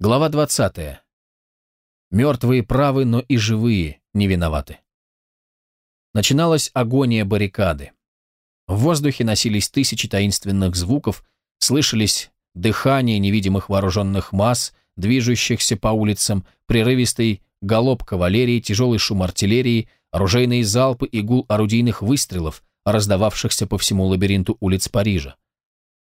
Глава 20. Мертвые правы, но и живые не виноваты. Начиналась агония баррикады. В воздухе носились тысячи таинственных звуков, слышались дыхание невидимых вооруженных масс, движущихся по улицам, прерывистый галоп кавалерии, тяжелый шум артиллерии, оружейные залпы и гул орудийных выстрелов, раздававшихся по всему лабиринту улиц Парижа.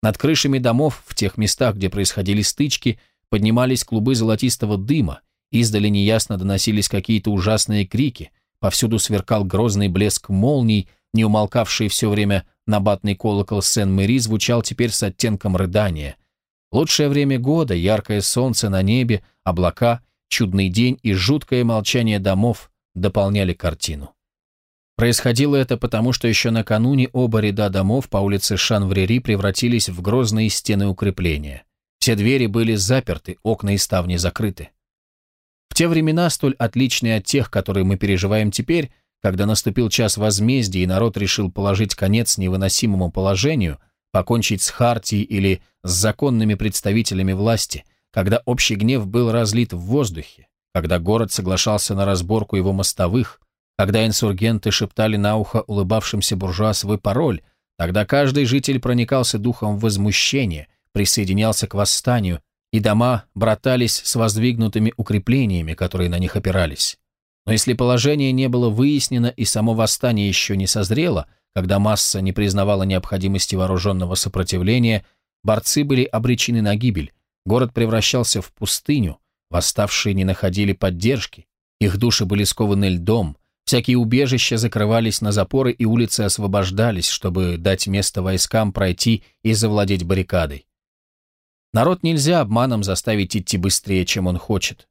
Над крышами домов, в тех местах, где происходили стычки, поднимались клубы золотистого дыма, издали неясно доносились какие-то ужасные крики, повсюду сверкал грозный блеск молний, не умолкавший все время набатный колокол Сен-Мэри звучал теперь с оттенком рыдания. Лучшее время года, яркое солнце на небе, облака, чудный день и жуткое молчание домов дополняли картину. Происходило это потому, что еще накануне оба ряда домов по улице Шанврери превратились в грозные стены укрепления. Все двери были заперты, окна и ставни закрыты. В те времена, столь отличные от тех, которые мы переживаем теперь, когда наступил час возмездия и народ решил положить конец невыносимому положению, покончить с хартией или с законными представителями власти, когда общий гнев был разлит в воздухе, когда город соглашался на разборку его мостовых, когда инсургенты шептали на ухо улыбавшимся буржуа свой пароль, тогда каждый житель проникался духом возмущения, присоединялся к восстанию, и дома братались с воздвигнутыми укреплениями, которые на них опирались. Но если положение не было выяснено и само восстание еще не созрело, когда масса не признавала необходимости вооруженного сопротивления, борцы были обречены на гибель, город превращался в пустыню, восставшие не находили поддержки, их души были скованы льдом, всякие убежища закрывались на запоры и улицы освобождались, чтобы дать место войскам пройти и завладеть баррикадой. Народ нельзя обманом заставить идти быстрее, чем он хочет.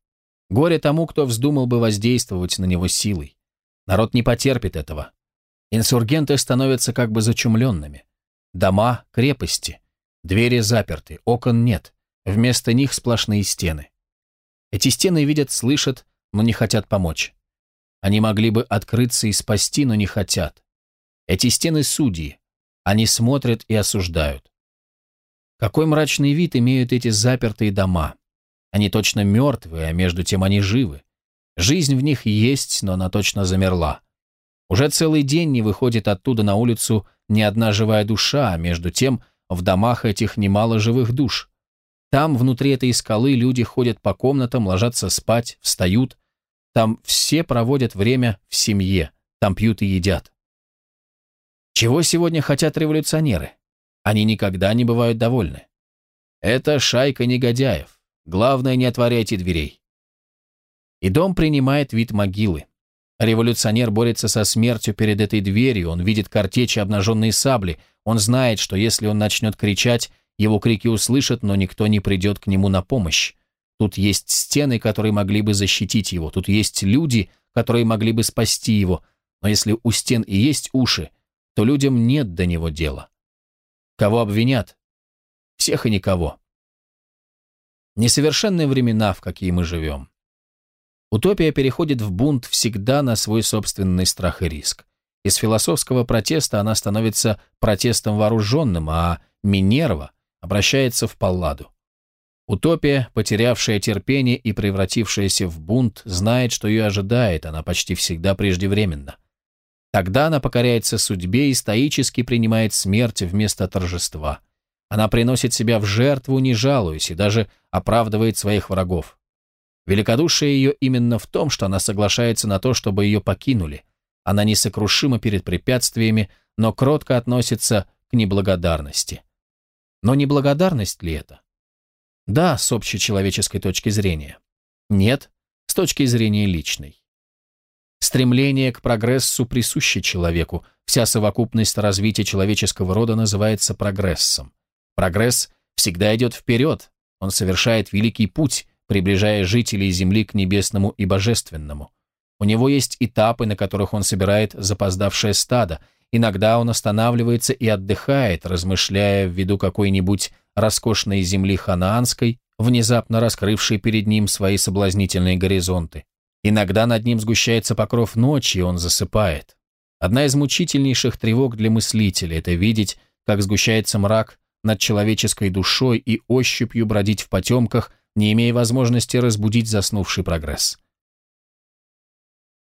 Горе тому, кто вздумал бы воздействовать на него силой. Народ не потерпит этого. Инсургенты становятся как бы зачумленными. Дома — крепости. Двери заперты, окон нет. Вместо них сплошные стены. Эти стены видят, слышат, но не хотят помочь. Они могли бы открыться и спасти, но не хотят. Эти стены — судьи. Они смотрят и осуждают. Какой мрачный вид имеют эти запертые дома. Они точно мертвые, а между тем они живы. Жизнь в них есть, но она точно замерла. Уже целый день не выходит оттуда на улицу ни одна живая душа, а между тем в домах этих немало живых душ. Там, внутри этой скалы, люди ходят по комнатам, ложатся спать, встают. Там все проводят время в семье, там пьют и едят. Чего сегодня хотят революционеры? Они никогда не бывают довольны. Это шайка негодяев. Главное, не отворяйте дверей. И дом принимает вид могилы. Революционер борется со смертью перед этой дверью, он видит картечи обнаженные сабли, он знает, что если он начнет кричать, его крики услышат, но никто не придет к нему на помощь. Тут есть стены, которые могли бы защитить его, тут есть люди, которые могли бы спасти его, но если у стен и есть уши, то людям нет до него дела. Кого обвинят? Всех и никого. Несовершенные времена, в какие мы живем. Утопия переходит в бунт всегда на свой собственный страх и риск. Из философского протеста она становится протестом вооруженным, а Минерва обращается в Палладу. Утопия, потерявшая терпение и превратившаяся в бунт, знает, что ее ожидает, она почти всегда преждевременна. Тогда она покоряется судьбе и стоически принимает смерть вместо торжества. Она приносит себя в жертву, не жалуясь, и даже оправдывает своих врагов. Великодушие ее именно в том, что она соглашается на то, чтобы ее покинули. Она несокрушима перед препятствиями, но кротко относится к неблагодарности. Но неблагодарность ли это? Да, с общечеловеческой точки зрения. Нет, с точки зрения личной. Стремление к прогрессу присуще человеку. Вся совокупность развития человеческого рода называется прогрессом. Прогресс всегда идет вперед, он совершает великий путь, приближая жителей Земли к небесному и божественному. У него есть этапы, на которых он собирает запоздавшее стадо. Иногда он останавливается и отдыхает, размышляя в виду какой-нибудь роскошной земли ханаанской, внезапно раскрывшей перед ним свои соблазнительные горизонты. Иногда над ним сгущается покров ночи, и он засыпает. Одна из мучительнейших тревог для мыслителя – это видеть, как сгущается мрак над человеческой душой и ощупью бродить в потемках, не имея возможности разбудить заснувший прогресс.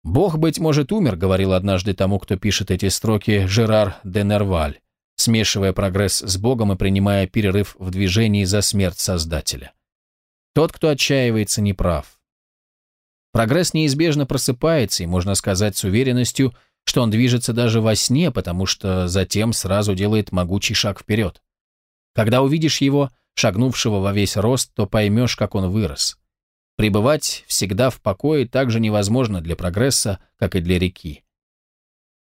«Бог, быть может, умер», — говорил однажды тому, кто пишет эти строки, Жерар де Нерваль, смешивая прогресс с Богом и принимая перерыв в движении за смерть Создателя. Тот, кто отчаивается, не прав. Прогресс неизбежно просыпается, и можно сказать с уверенностью, что он движется даже во сне, потому что затем сразу делает могучий шаг вперед. Когда увидишь его, шагнувшего во весь рост, то поймешь, как он вырос. Пребывать всегда в покое так же невозможно для прогресса, как и для реки.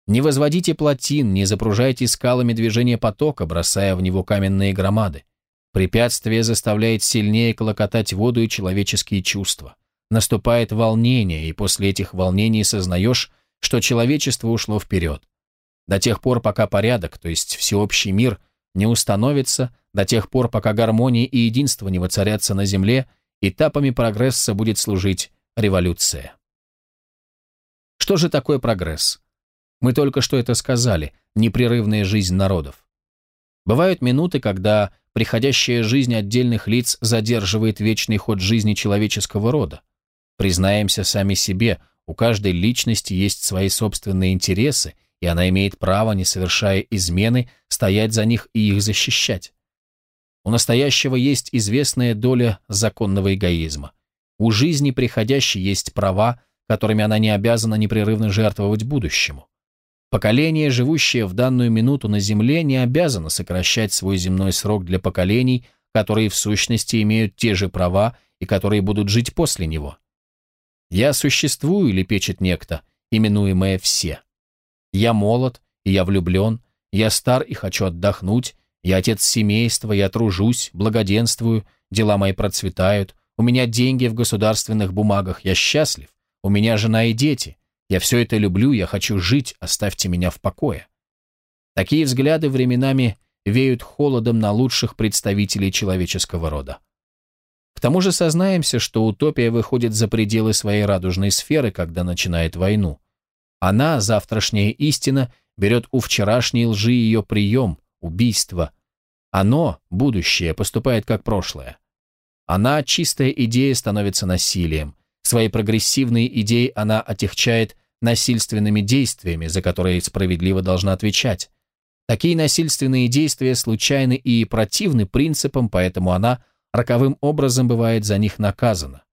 Не возводите плотин, не запружайте скалами движение потока, бросая в него каменные громады. Препятствие заставляет сильнее колокотать воду и человеческие чувства. Наступает волнение, и после этих волнений сознаешь, что человечество ушло вперед. До тех пор, пока порядок, то есть всеобщий мир, не установится до тех пор, пока гармония и единство не воцарятся на Земле, этапами прогресса будет служить революция. Что же такое прогресс? Мы только что это сказали, непрерывная жизнь народов. Бывают минуты, когда приходящая жизнь отдельных лиц задерживает вечный ход жизни человеческого рода. Признаемся сами себе, у каждой личности есть свои собственные интересы, и она имеет право, не совершая измены, стоять за них и их защищать. У настоящего есть известная доля законного эгоизма. У жизни приходящей есть права, которыми она не обязана непрерывно жертвовать будущему. Поколение, живущее в данную минуту на Земле, не обязано сокращать свой земной срок для поколений, которые в сущности имеют те же права и которые будут жить после него. «Я существую», — лепечет некто, именуемое «все». Я молод, и я влюблен, я стар и хочу отдохнуть, я отец семейства, я тружусь, благоденствую, дела мои процветают, у меня деньги в государственных бумагах, я счастлив, у меня жена и дети, я все это люблю, я хочу жить, оставьте меня в покое. Такие взгляды временами веют холодом на лучших представителей человеческого рода. К тому же сознаемся, что утопия выходит за пределы своей радужной сферы, когда начинает войну. Она, завтрашняя истина, берет у вчерашней лжи ее прием, убийство. Оно, будущее, поступает как прошлое. Она, чистая идея, становится насилием. Свои прогрессивные идеи она отягчает насильственными действиями, за которые справедливо должна отвечать. Такие насильственные действия случайны и противны принципам, поэтому она роковым образом бывает за них наказана.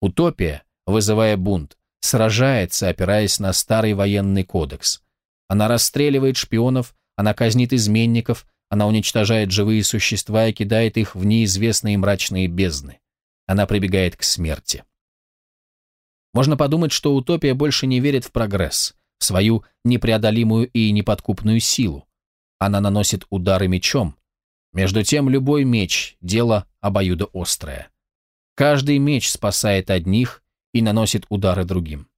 Утопия, вызывая бунт, сражается, опираясь на старый военный кодекс. Она расстреливает шпионов, она казнит изменников, она уничтожает живые существа и кидает их в неизвестные мрачные бездны. Она прибегает к смерти. Можно подумать, что утопия больше не верит в прогресс, в свою непреодолимую и неподкупную силу. Она наносит удары мечом. Между тем, любой меч – дело обоюдоострое. Каждый меч спасает одних, и наносит удары другим.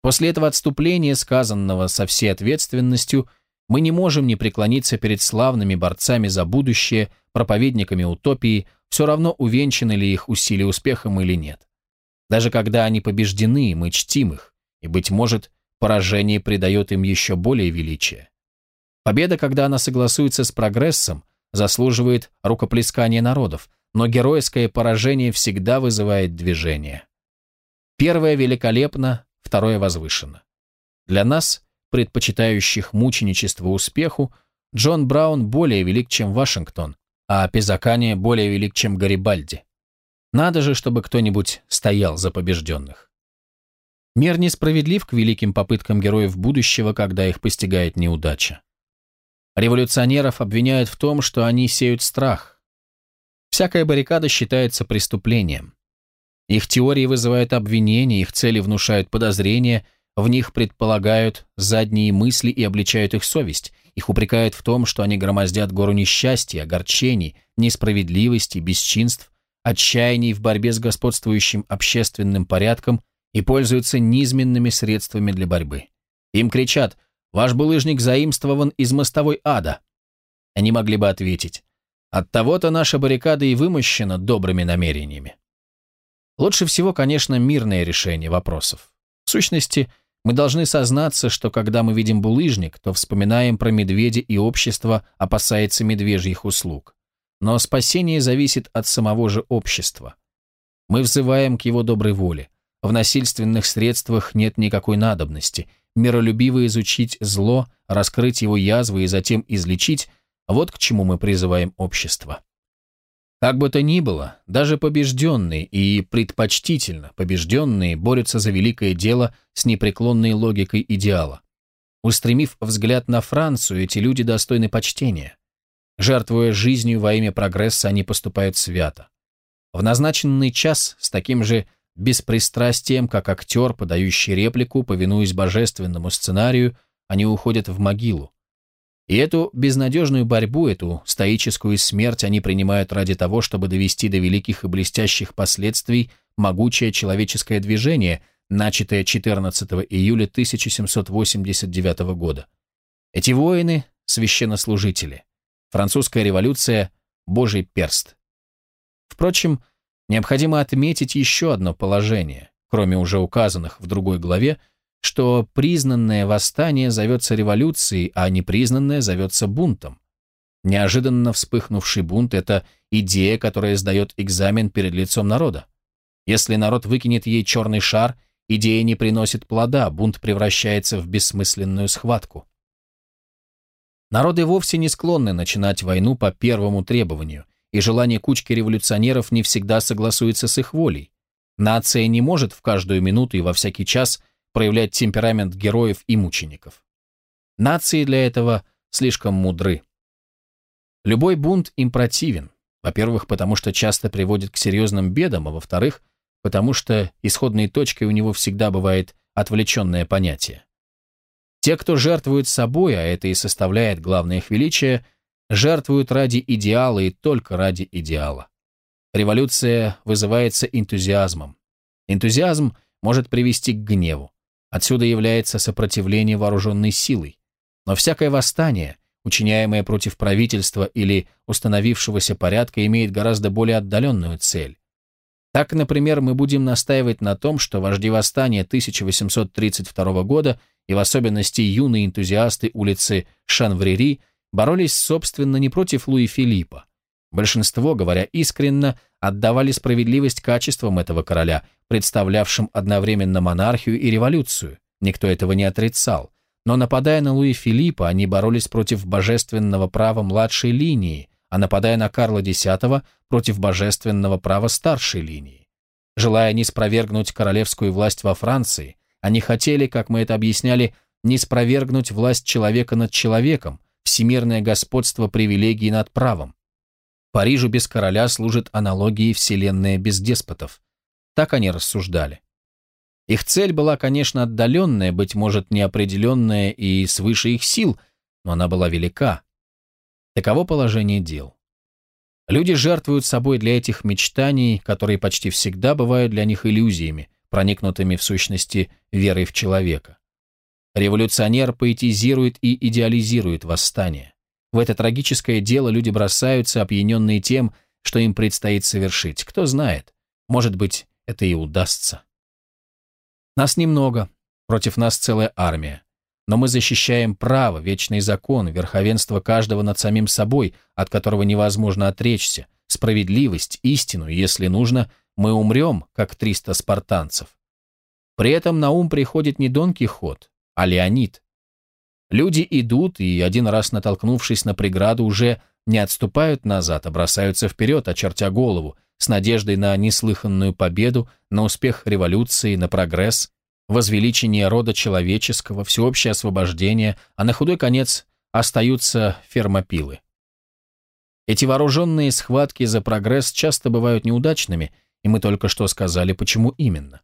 После этого отступления, сказанного со всей ответственностью, мы не можем не преклониться перед славными борцами за будущее, проповедниками утопии, все равно увенчаны ли их усилия успехом или нет. Даже когда они побеждены, мы чтим их, и, быть может, поражение придает им еще более величие. Победа, когда она согласуется с прогрессом, заслуживает рукоплескания народов, но геройское поражение всегда вызывает движение. Первое великолепно, второе возвышенно. Для нас, предпочитающих мученичество успеху, Джон Браун более велик, чем Вашингтон, а Пизакани более велик, чем Гарибальди. Надо же, чтобы кто-нибудь стоял за побежденных. Мир несправедлив к великим попыткам героев будущего, когда их постигает неудача. Революционеров обвиняют в том, что они сеют страх. Всякая баррикада считается преступлением. Их теории вызывают обвинения, их цели внушают подозрения, в них предполагают задние мысли и обличают их совесть. Их упрекают в том, что они громоздят гору несчастья, огорчений, несправедливости, бесчинств, отчаяний в борьбе с господствующим общественным порядком и пользуются низменными средствами для борьбы. Им кричат «Ваш булыжник заимствован из мостовой ада». Они могли бы ответить «От того-то наша баррикада и вымощена добрыми намерениями». Лучше всего, конечно, мирное решение вопросов. В сущности, мы должны сознаться, что когда мы видим булыжник, то вспоминаем про медведя и общество опасается медвежьих услуг. Но спасение зависит от самого же общества. Мы взываем к его доброй воле. В насильственных средствах нет никакой надобности. Миролюбиво изучить зло, раскрыть его язвы и затем излечить – вот к чему мы призываем общество. Как бы то ни было, даже побежденные и предпочтительно побежденные борются за великое дело с непреклонной логикой идеала. Устремив взгляд на Францию, эти люди достойны почтения. Жертвуя жизнью во имя прогресса, они поступают свято. В назначенный час с таким же беспристрастием, как актер, подающий реплику, повинуясь божественному сценарию, они уходят в могилу. И эту безнадежную борьбу, эту стоическую смерть они принимают ради того, чтобы довести до великих и блестящих последствий могучее человеческое движение, начатое 14 июля 1789 года. Эти воины – священнослужители. Французская революция – Божий перст. Впрочем, необходимо отметить еще одно положение, кроме уже указанных в другой главе, что признанное восстание зовется революцией, а непризнанное зовется бунтом. Неожиданно вспыхнувший бунт – это идея, которая сдает экзамен перед лицом народа. Если народ выкинет ей черный шар, идея не приносит плода, бунт превращается в бессмысленную схватку. Народы вовсе не склонны начинать войну по первому требованию, и желание кучки революционеров не всегда согласуется с их волей. Нация не может в каждую минуту и во всякий час проявлять темперамент героев и мучеников. Нации для этого слишком мудры. Любой бунт им противен, во-первых, потому что часто приводит к серьезным бедам, а во-вторых, потому что исходной точкой у него всегда бывает отвлеченное понятие. Те, кто жертвует собой, а это и составляет главное их величие, жертвуют ради идеала и только ради идеала. Революция вызывается энтузиазмом. Энтузиазм может привести к гневу. Отсюда является сопротивление вооруженной силой. Но всякое восстание, учиняемое против правительства или установившегося порядка, имеет гораздо более отдаленную цель. Так, например, мы будем настаивать на том, что вожди восстания 1832 года и в особенности юные энтузиасты улицы Шанврери боролись, собственно, не против Луи Филиппа. Большинство, говоря искренно, отдавали справедливость качествам этого короля, представлявшим одновременно монархию и революцию. Никто этого не отрицал. Но нападая на Луи Филиппа, они боролись против божественного права младшей линии, а нападая на Карла X против божественного права старшей линии. Желая не спровергнуть королевскую власть во Франции, они хотели, как мы это объясняли, не спровергнуть власть человека над человеком, всемирное господство привилегий над правом. Парижу без короля служит аналогией вселенная без деспотов. Так они рассуждали. Их цель была, конечно, отдаленная, быть может, неопределенная и свыше их сил, но она была велика. Таково положение дел. Люди жертвуют собой для этих мечтаний, которые почти всегда бывают для них иллюзиями, проникнутыми в сущности верой в человека. Революционер поэтизирует и идеализирует восстание. В это трагическое дело люди бросаются, опьяненные тем, что им предстоит совершить. Кто знает, может быть, это и удастся. Нас немного, против нас целая армия. Но мы защищаем право, вечный закон, верховенство каждого над самим собой, от которого невозможно отречься, справедливость, истину, если нужно, мы умрем, как триста спартанцев. При этом на ум приходит не Дон Кихот, а Леонид. Люди идут, и один раз натолкнувшись на преграду, уже не отступают назад, а бросаются вперед, очертя голову, с надеждой на неслыханную победу, на успех революции, на прогресс, возвеличение рода человеческого, всеобщее освобождение, а на худой конец остаются фермопилы. Эти вооруженные схватки за прогресс часто бывают неудачными, и мы только что сказали, почему именно.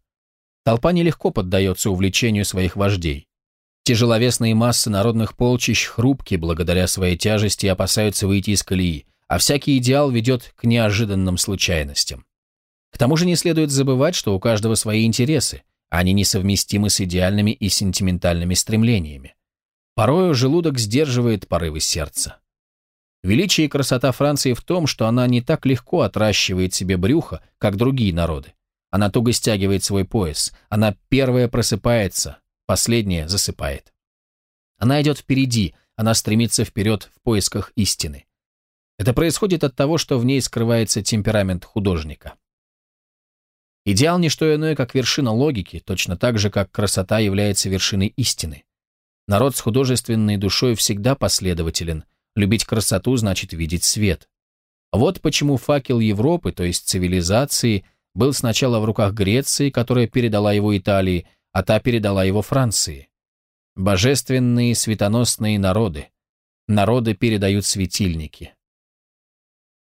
Толпа нелегко поддается увлечению своих вождей. Тяжеловесные массы народных полчищ хрупки благодаря своей тяжести опасаются выйти из колеи, а всякий идеал ведет к неожиданным случайностям. К тому же не следует забывать, что у каждого свои интересы, они несовместимы с идеальными и сентиментальными стремлениями. Порою желудок сдерживает порывы сердца. Величие и красота Франции в том, что она не так легко отращивает себе брюхо, как другие народы. Она туго стягивает свой пояс, она первая просыпается, Последняя засыпает. Она идет впереди, она стремится вперед в поисках истины. Это происходит от того, что в ней скрывается темперамент художника. Идеал – не что иное, как вершина логики, точно так же, как красота является вершиной истины. Народ с художественной душой всегда последователен. Любить красоту значит видеть свет. Вот почему факел Европы, то есть цивилизации, был сначала в руках Греции, которая передала его Италии, а та передала его Франции. Божественные светоносные народы. Народы передают светильники.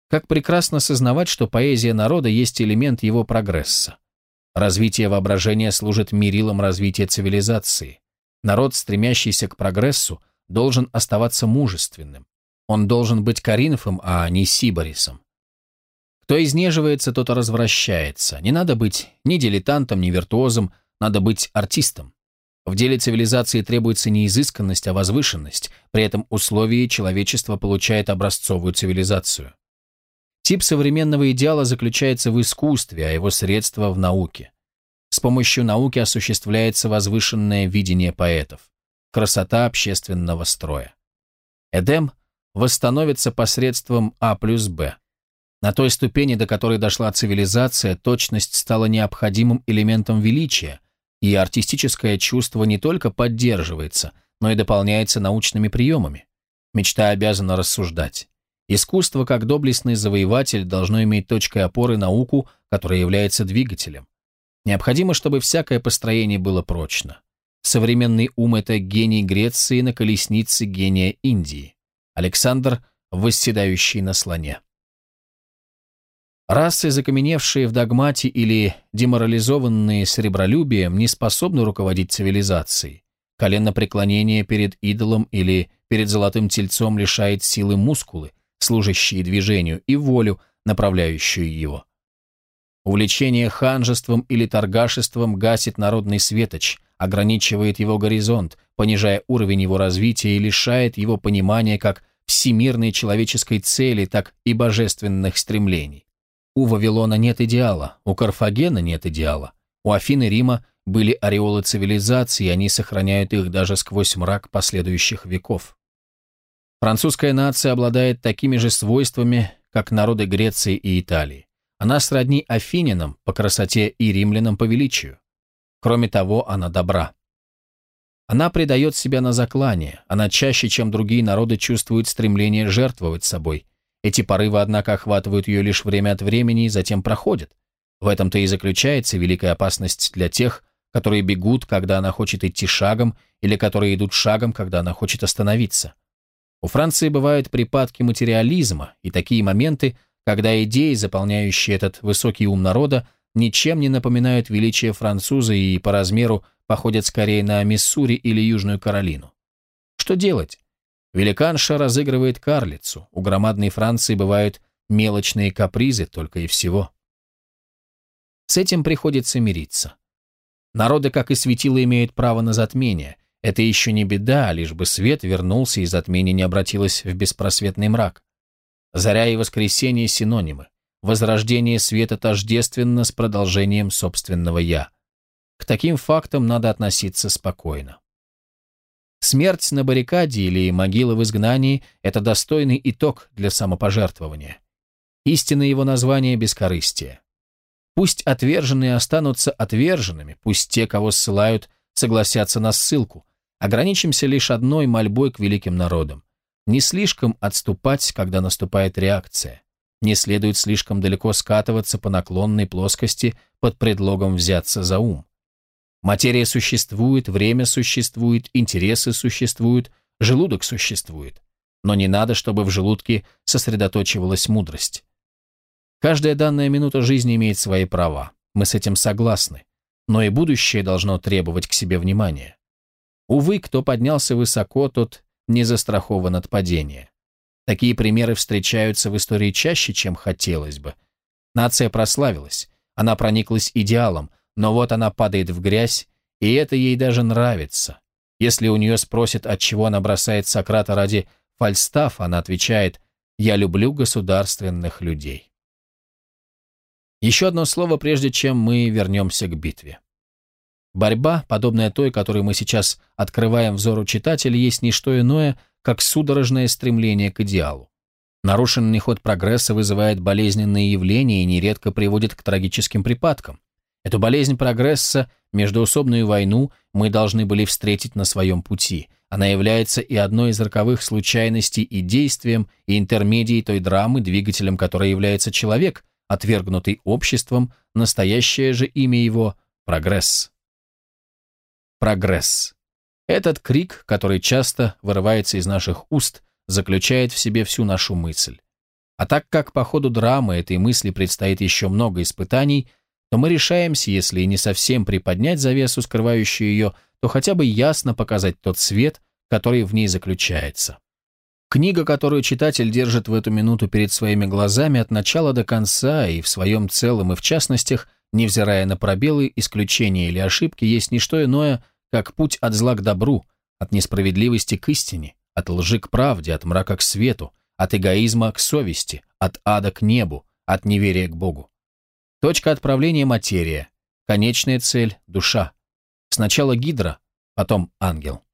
Как прекрасно сознавать, что поэзия народа есть элемент его прогресса. Развитие воображения служит мерилом развития цивилизации. Народ, стремящийся к прогрессу, должен оставаться мужественным. Он должен быть Коринфом, а не Сиборисом. Кто изнеживается, тот развращается. Не надо быть ни дилетантом, ни виртуозом, надо быть артистом. В деле цивилизации требуется не изысканность, а возвышенность. При этом условии человечество получает образцовую цивилизацию. Тип современного идеала заключается в искусстве, а его средства в науке. С помощью науки осуществляется возвышенное видение поэтов, красота общественного строя. Эдем восстановится посредством А плюс Б. На той ступени, до которой дошла цивилизация, точность стала необходимым элементом величия, и артистическое чувство не только поддерживается, но и дополняется научными приемами. Мечта обязана рассуждать. Искусство, как доблестный завоеватель, должно иметь точкой опоры науку, которая является двигателем. Необходимо, чтобы всякое построение было прочно. Современный ум – это гений Греции на колеснице гения Индии. Александр, восседающий на слоне. Расы, закаменевшие в догмате или деморализованные серебролюбием, не способны руководить цивилизацией. Коленопреклонение перед идолом или перед золотым тельцом лишает силы мускулы, служащие движению, и волю, направляющую его. Увлечение ханжеством или торгашеством гасит народный светоч, ограничивает его горизонт, понижая уровень его развития и лишает его понимания как всемирной человеческой цели, так и божественных стремлений. У Вавилона нет идеала, у Карфагена нет идеала, у Афины и Рима были ореолы цивилизации, и они сохраняют их даже сквозь мрак последующих веков. Французская нация обладает такими же свойствами, как народы Греции и Италии. Она сродни афининам по красоте и римлянам по величию. Кроме того, она добра. Она предает себя на заклание, она чаще, чем другие народы, чувствует стремление жертвовать собой. Эти порывы, однако, охватывают ее лишь время от времени и затем проходят. В этом-то и заключается великая опасность для тех, которые бегут, когда она хочет идти шагом, или которые идут шагом, когда она хочет остановиться. У Франции бывают припадки материализма и такие моменты, когда идеи, заполняющие этот высокий ум народа, ничем не напоминают величие француза и по размеру походят скорее на Миссури или Южную Каролину. Что делать? Великанша разыгрывает карлицу, у громадной Франции бывают мелочные капризы только и всего. С этим приходится мириться. Народы, как и светила, имеют право на затмение – это еще не беда, лишь бы свет вернулся и затмение не обратилось в беспросветный мрак. Заря и воскресенье – синонимы. Возрождение света тождественно с продолжением собственного «я». К таким фактам надо относиться спокойно. Смерть на баррикаде или могила в изгнании – это достойный итог для самопожертвования. Истинное его название – бескорыстие. Пусть отверженные останутся отверженными, пусть те, кого ссылают, согласятся на ссылку, Ограничимся лишь одной мольбой к великим народам. Не слишком отступать, когда наступает реакция. Не следует слишком далеко скатываться по наклонной плоскости под предлогом взяться за ум. Материя существует, время существует, интересы существуют, желудок существует. Но не надо, чтобы в желудке сосредоточивалась мудрость. Каждая данная минута жизни имеет свои права. Мы с этим согласны. Но и будущее должно требовать к себе внимания. Увы, кто поднялся высоко, тот не застрахован от падения. Такие примеры встречаются в истории чаще, чем хотелось бы. Нация прославилась, она прониклась идеалом, но вот она падает в грязь, и это ей даже нравится. Если у нее спросят, от чего она бросает Сократа ради Фальстаф, она отвечает «Я люблю государственных людей». Еще одно слово, прежде чем мы вернемся к битве. Борьба, подобная той, которую мы сейчас открываем взору читателя, есть не что иное, как судорожное стремление к идеалу. Нарушенный ход прогресса вызывает болезненные явления и нередко приводит к трагическим припадкам. Эту болезнь прогресса, междуусобную войну, мы должны были встретить на своем пути. Она является и одной из роковых случайностей и действием, и интермедией той драмы, двигателем которой является человек, отвергнутый обществом, настоящее же имя его – прогресс. Прогресс. Этот крик, который часто вырывается из наших уст, заключает в себе всю нашу мысль. А так как по ходу драмы этой мысли предстоит еще много испытаний, то мы решаемся, если и не совсем приподнять завесу, скрывающую ее, то хотя бы ясно показать тот свет, который в ней заключается. Книга, которую читатель держит в эту минуту перед своими глазами от начала до конца и в своем целом и в частностях, невзирая на пробелы, исключения или ошибки, есть не что иное, как путь от зла к добру, от несправедливости к истине, от лжи к правде, от мрака к свету, от эгоизма к совести, от ада к небу, от неверия к Богу. Точка отправления – материя, конечная цель – душа. Сначала гидра, потом ангел.